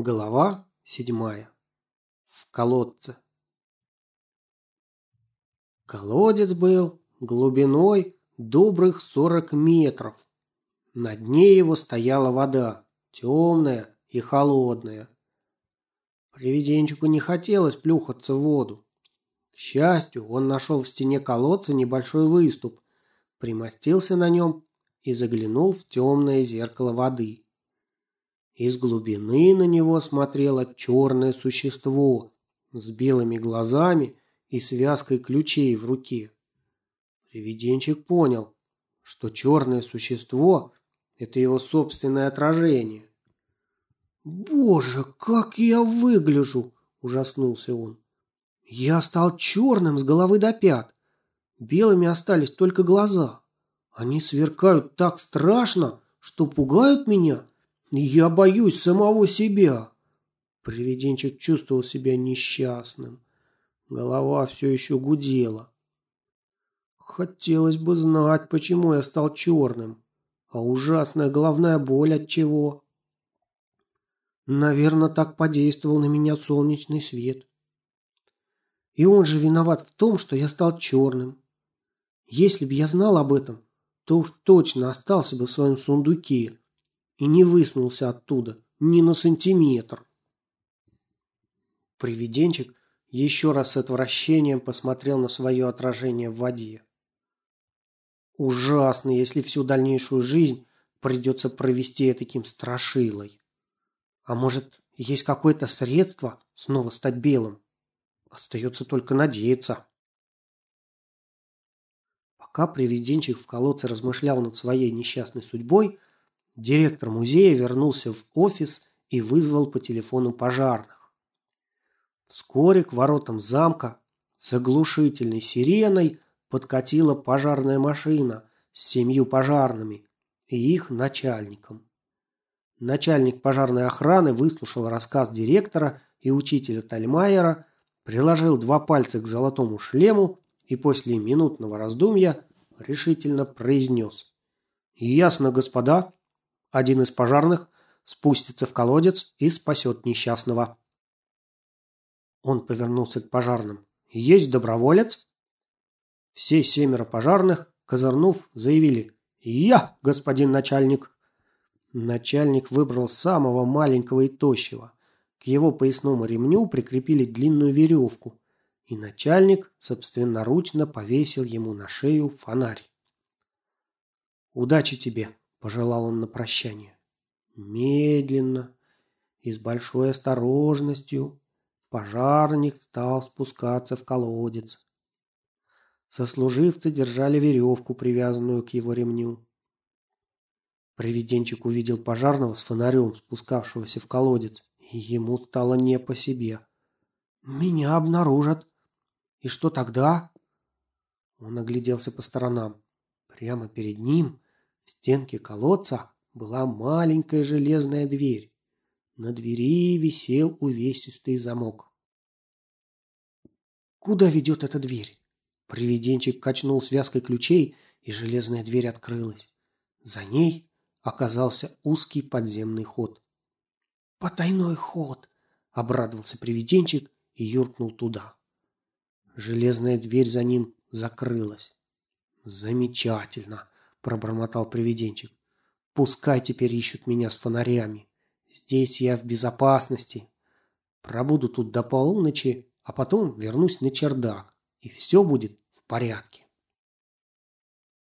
Глава седьмая. В колодце. Колодец был глубиной добрых сорок метров. На дне его стояла вода, темная и холодная. Привиденчику не хотелось плюхаться в воду. К счастью, он нашел в стене колодца небольшой выступ, примостился на нем и заглянул в темное зеркало воды. Из глубины на него смотрело черное существо с белыми глазами и связкой ключей в руке. Привиденчик понял, что черное существо – это его собственное отражение. «Боже, как я выгляжу!» – ужаснулся он. «Я стал черным с головы до пят. Белыми остались только глаза. Они сверкают так страшно, что пугают меня я боюсь самого себя. Привиденчик чувствовал себя несчастным. Голова все еще гудела. Хотелось бы знать, почему я стал черным. А ужасная головная боль от чего? Наверное, так подействовал на меня солнечный свет. И он же виноват в том, что я стал черным. Если бы я знал об этом, то уж точно остался бы в своем сундуке и не высунулся оттуда ни на сантиметр. Привиденчик еще раз с отвращением посмотрел на свое отражение в воде. Ужасно, если всю дальнейшую жизнь придется провести таким страшилой. А может, есть какое-то средство снова стать белым? Остается только надеяться. Пока привиденчик в колодце размышлял над своей несчастной судьбой, Директор музея вернулся в офис и вызвал по телефону пожарных. Вскоре к воротам замка с оглушительной сиреной подкатила пожарная машина с семью пожарными и их начальником. Начальник пожарной охраны выслушал рассказ директора и учителя Тальмайера, приложил два пальца к золотому шлему и после минутного раздумья решительно произнес. «Ясно, господа, один из пожарных спустится в колодец и спасет несчастного. Он повернулся к пожарным. «Есть доброволец?» Все семеро пожарных, козырнув, заявили «Я, господин начальник!» Начальник выбрал самого маленького и тощего. К его поясному ремню прикрепили длинную веревку, и начальник собственноручно повесил ему на шею фонарь. «Удачи тебе!» – пожелал он на прощание. Медленно и с большой осторожностью пожарник стал спускаться в колодец. Сослуживцы держали веревку, привязанную к его ремню. Привиденчик увидел пожарного с фонарем, спускавшегося в колодец, и ему стало не по себе. «Меня обнаружат. И что тогда?» Он огляделся по сторонам. Прямо перед ним в стенке колодца была маленькая железная дверь. На двери висел увесистый замок. Куда ведет эта дверь? Привиденчик качнул связкой ключей, и железная дверь открылась. За ней оказался узкий подземный ход. «Потайной ход!» — обрадовался привиденчик и юркнул туда. Железная дверь за ним закрылась. «Замечательно!» Пробормотал привиденчик. Пускай теперь ищут меня с фонарями. Здесь я в безопасности. Пробуду тут до полуночи, а потом вернусь на чердак, и все будет в порядке.